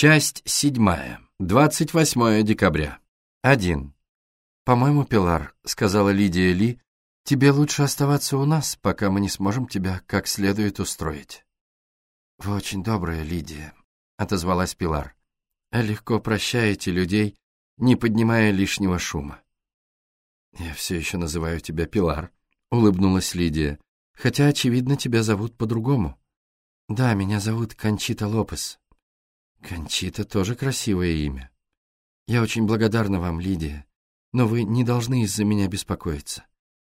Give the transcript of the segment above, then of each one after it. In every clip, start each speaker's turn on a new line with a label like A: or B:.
A: Часть седьмая. 28 декабря. 1. «По-моему, Пилар», — сказала Лидия Ли, — «тебе лучше оставаться у нас, пока мы не сможем тебя как следует устроить». «Вы очень добрая, Лидия», — отозвалась Пилар. «А легко прощаете людей, не поднимая лишнего шума». «Я все еще называю тебя Пилар», — улыбнулась Лидия, «хотя, очевидно, тебя зовут по-другому». «Да, меня зовут Кончита Лопес». «Кончита тоже красивое имя. Я очень благодарна вам, Лидия, но вы не должны из-за меня беспокоиться.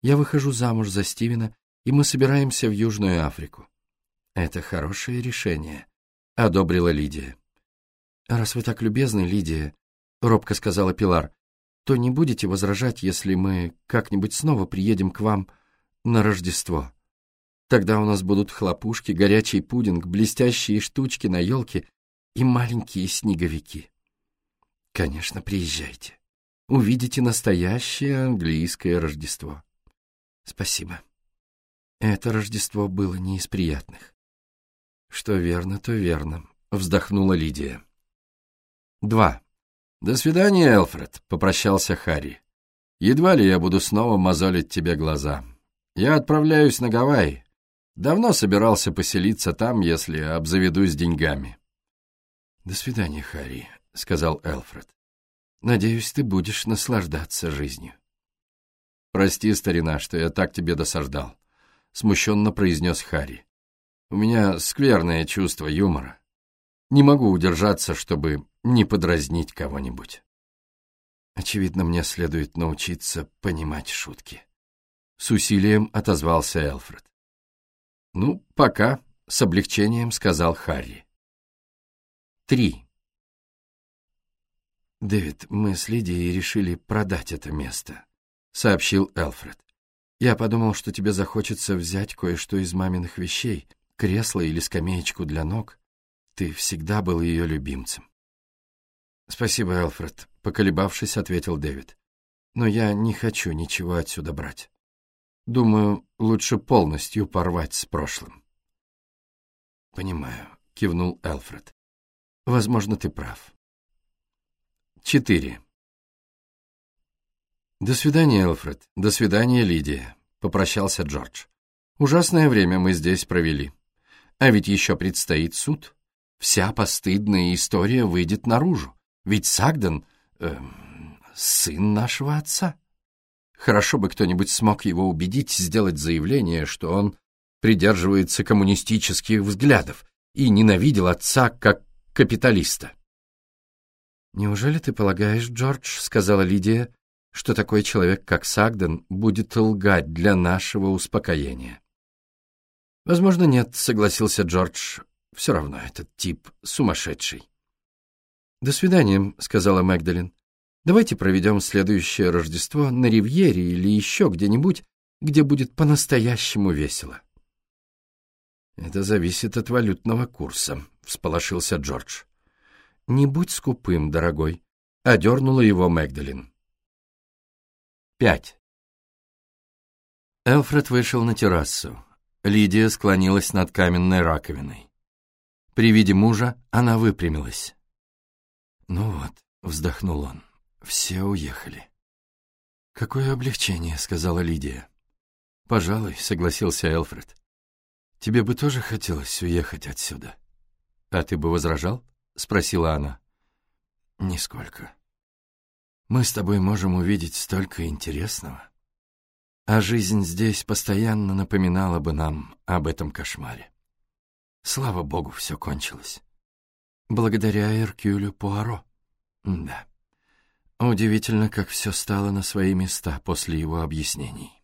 A: Я выхожу замуж за Стивена, и мы собираемся в Южную Африку». «Это хорошее решение», — одобрила Лидия. «Раз вы так любезны, Лидия», — робко сказала Пилар, «то не будете возражать, если мы как-нибудь снова приедем к вам на Рождество. Тогда у нас будут хлопушки, горячий пудинг, блестящие штучки на елке и маленькие снеговики. Конечно, приезжайте. Увидите настоящее английское Рождество. Спасибо. Это Рождество было не из приятных. Что верно, то верно, вздохнула Лидия. Два. До свидания, Элфред, попрощался Харри. Едва ли я буду снова мозолить тебе глаза. Я отправляюсь на Гавайи. Давно собирался поселиться там, если обзаведусь деньгами. «До свидания, Харри», — сказал Элфред. «Надеюсь, ты будешь наслаждаться жизнью». «Прости, старина, что я так тебе досаждал», — смущенно произнес Харри. «У меня скверное чувство юмора. Не могу удержаться, чтобы не подразнить кого-нибудь». «Очевидно, мне следует научиться понимать шутки». С усилием отозвался Элфред. «Ну, пока», — с облегчением сказал Харри. Три. «Дэвид, мы с Лидией решили продать это место», — сообщил Элфред. «Я подумал, что тебе захочется взять кое-что из маминых вещей, кресло или скамеечку для ног. Ты всегда был ее любимцем». «Спасибо, Элфред», — поколебавшись, ответил Дэвид. «Но я не хочу ничего отсюда брать. Думаю, лучше полностью порвать с прошлым». «Понимаю», — кивнул Элфред. Возможно, ты прав. 4. «До свидания, Элфред. До свидания, Лидия», — попрощался Джордж. «Ужасное время мы здесь провели. А ведь еще предстоит суд. Вся постыдная история выйдет наружу. Ведь Сагден э, сын нашего отца. Хорошо бы кто-нибудь смог его убедить сделать заявление, что он придерживается коммунистических взглядов и ненавидел отца как капиталиста. «Неужели ты полагаешь, Джордж, — сказала Лидия, — что такой человек, как Сагден, будет лгать для нашего успокоения?» «Возможно, нет», — согласился Джордж. «Все равно этот тип сумасшедший». «До свидания», — сказала Мэгдалин. «Давайте проведем следующее Рождество на Ривьере или еще где-нибудь, где будет по-настоящему весело». «Это зависит от валютного курса», всполошился Джордж. «Не будь скупым, дорогой», — одернула его Мэгдалин. Пять. Элфред вышел на террасу. Лидия склонилась над каменной раковиной. При виде мужа она выпрямилась. «Ну вот», — вздохнул он, — «все уехали». «Какое облегчение», — сказала Лидия. «Пожалуй», — согласился Элфред. «Тебе бы тоже хотелось уехать отсюда?» «А ты бы возражал?» — спросила она. «Нисколько. Мы с тобой можем увидеть столько интересного. А жизнь здесь постоянно напоминала бы нам об этом кошмаре. Слава богу, все кончилось. Благодаря Эркюлю Пуаро. Да. Удивительно, как все стало на свои места после его объяснений.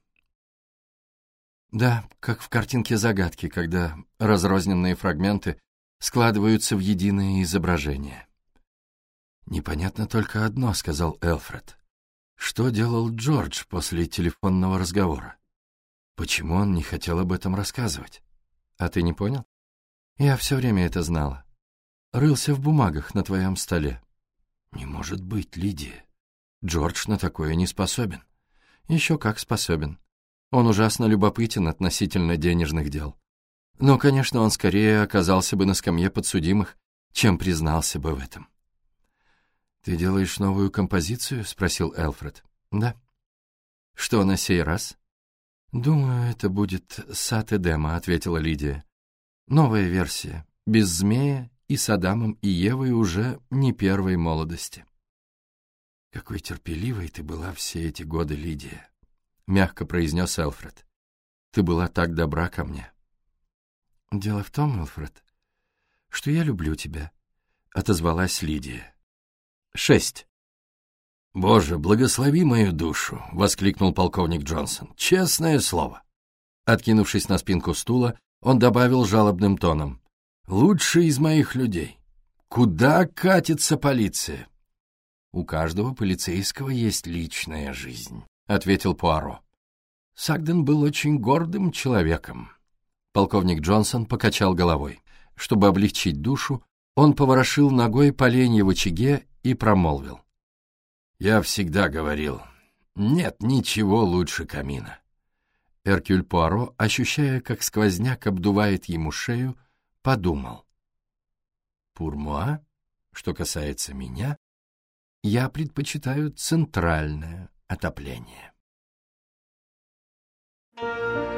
A: Да, как в картинке загадки, когда разрозненные фрагменты складываются в единое изображение. «Непонятно только одно», — сказал Элфред. «Что делал Джордж после телефонного разговора? Почему он не хотел об этом рассказывать? А ты не понял? Я все время это знала. Рылся в бумагах на твоем столе. Не может быть, Лидия. Джордж на такое не способен. Еще как способен. Он ужасно любопытен относительно денежных дел. Но, конечно, он скорее оказался бы на скамье подсудимых, чем признался бы в этом. «Ты делаешь новую композицию?» — спросил Элфред. «Да». «Что на сей раз?» «Думаю, это будет Сад Эдема», — ответила Лидия. «Новая версия, без змея и с Адамом и Евой уже не первой молодости». «Какой терпеливой ты была все эти годы, Лидия», — мягко произнес Элфред. «Ты была так добра ко мне». «Дело в том, Элфред, что я люблю тебя», — отозвалась Лидия. Шесть. «Боже, благослови мою душу!» — воскликнул полковник Джонсон. «Честное слово!» Откинувшись на спинку стула, он добавил жалобным тоном. «Лучший из моих людей! Куда катится полиция?» «У каждого полицейского есть личная жизнь», — ответил Пуаро. Сагден был очень гордым человеком. Полковник Джонсон покачал головой. Чтобы облегчить душу, он поворошил ногой поленье в очаге и промолвил. «Я всегда говорил, нет ничего лучше камина». Эркюль Пуаро, ощущая, как сквозняк обдувает ему шею, подумал. «Пурмуа, что касается меня, я предпочитаю центральное отопление». Thank you.